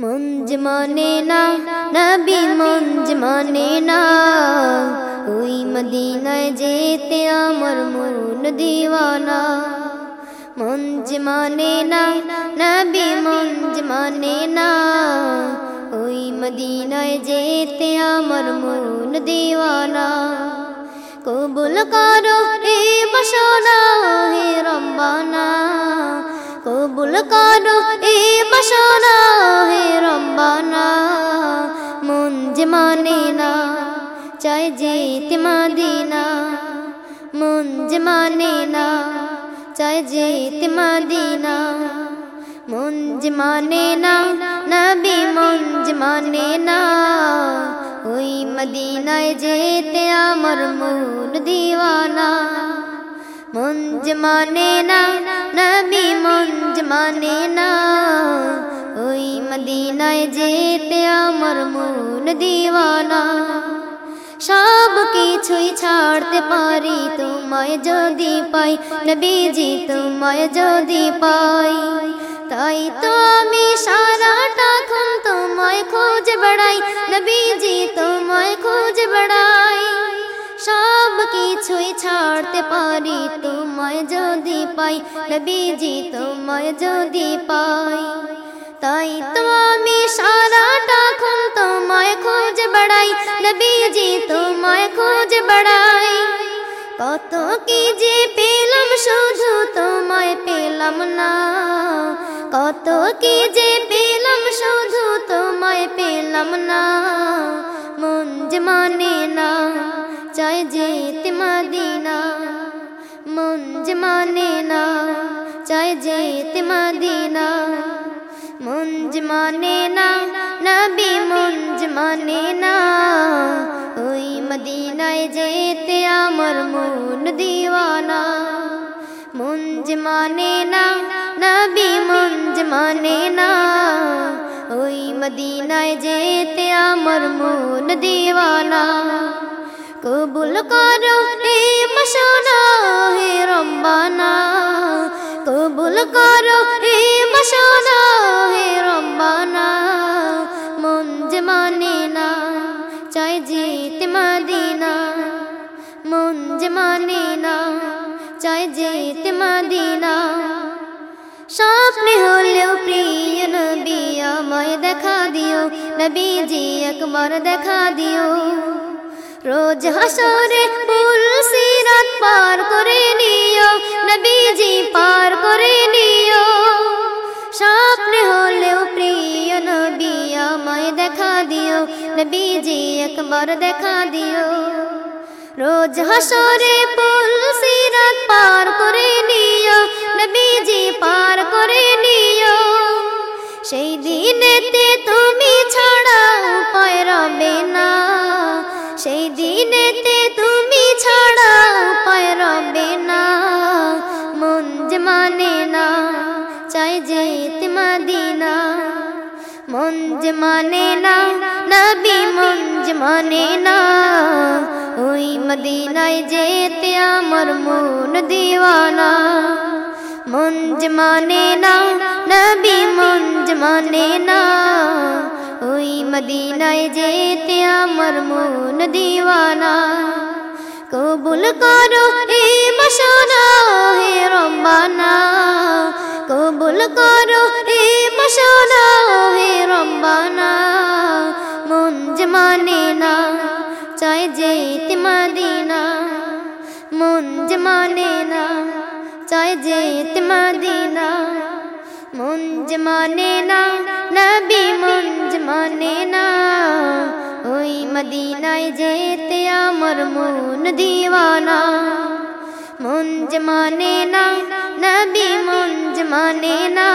মঞ্জ মানে না, নবী মঞ্জ মানে না। ওই মদিনায় যেতে আমার মন দিওয়ানা। মঞ্জ মানে না, নবী মঞ্জ মানে না। ওই মদিনায় যেতে আমার মন দিওয়ানা। কবুল করো হে বসনা হে রব্বানা। কবুল করো হে বসনা যে মানে না চাই যেতে মাদিনা। যে মানে না, নবী যে মানে না। ওই মদিনায় যেতে আমার মন দিওয়ানা। যে মানে না, নবী মন মানে না। ওই মদিনায় যেতে আমার মন দিওয়ানা। সব কিছুই ছাড়তে পারি, তোমায় যদি পাই, নবীজি, তোমায় যদি পাই। তাই তো আমি সারাটা ক্ষণ তোমায় খোঁজ বেড়াই, নবীজি, তোমায় খোঁজ বেড়াই। সব কিছুই ছাড়তে পারি, তোমায় যদি পাই, নবীজি, তোমায় যদি পাই। তাই তো আমি সারাটা ক্ষণ তোমায় খোঁজ বেড়াই, নবীজি তোমায় খোঁজ বেড়াই। কত কি যে পেলাম শুধু তোমায় পেলাম না, কত কি যে পেলাম শুধু তোমায় পেলাম না। মন যে মানে না, চাই যেতে মাদিনা। মন যে মানে না, চাই যেতে মাদিনা। যে মানে না, নবী যে মানে না। ওই মদিনায় যেতে আমার মন দিওয়ানা। যে মানে না, নবী যে মানে না। ওই মদিনায় যেতে আমার মন দিওয়ানা। কবুল করো হে মশানা হে রব্বানা। কবুল করো হে মশানা চাই যেতে মাদিনা, মন যে মানে না, চাই যেতে মাদিনা। স্বপ্নে হলেও প্রিয় নবী আমায় দেখা দিও, নবীজি একবার দেখা দিও। রোজ হাসরে ফুল সিরাত পার নবীজি একবার দেখা দিও। রোজ হাসরে পুল সিরাত পার করে নিও। নবীজি পার করে নিও। সেই দিনেতে তুমি ছাড়া উপায় রবে না। সেই মন না, নবী যে মানে না। ওই মদিনায় যেতে আমার মন দিওয়ানা। যে মানে না, নবী যে মানে না। ওই মদিনায় যেতে আমার মন দিওয়ানা। কবুল করো হে মশানা হে রব্বানা। কবুল করো হে মশানা চাই যেতে মদিনা, মন যে মানে না। চাই যেতে মদিনা, মন যে মানে না। নবী মন যে মানে না। ওই মদিনায় যেতে আমার মন দিওয়ানা। মন যে মানে না, নবী মন যে মানে না।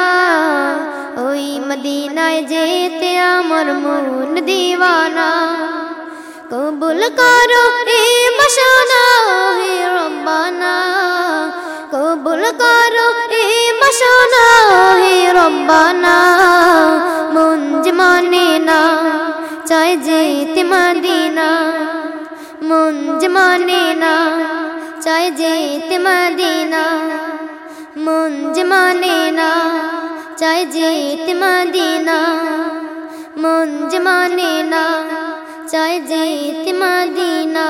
ওই মদিনায় যেতে আমার মন দিওয়ানা। কবুল করো হে মশানা হে রব্বানা। কবুল করো হে মশানা হে রব্বানা। মন মানে না চাই যেতে মদিনা। মন মানে না চাই যেতে মদিনা। মন মানে না চাই যেতে মদিনা। মন মানে না চায় যেতে মাদিনা।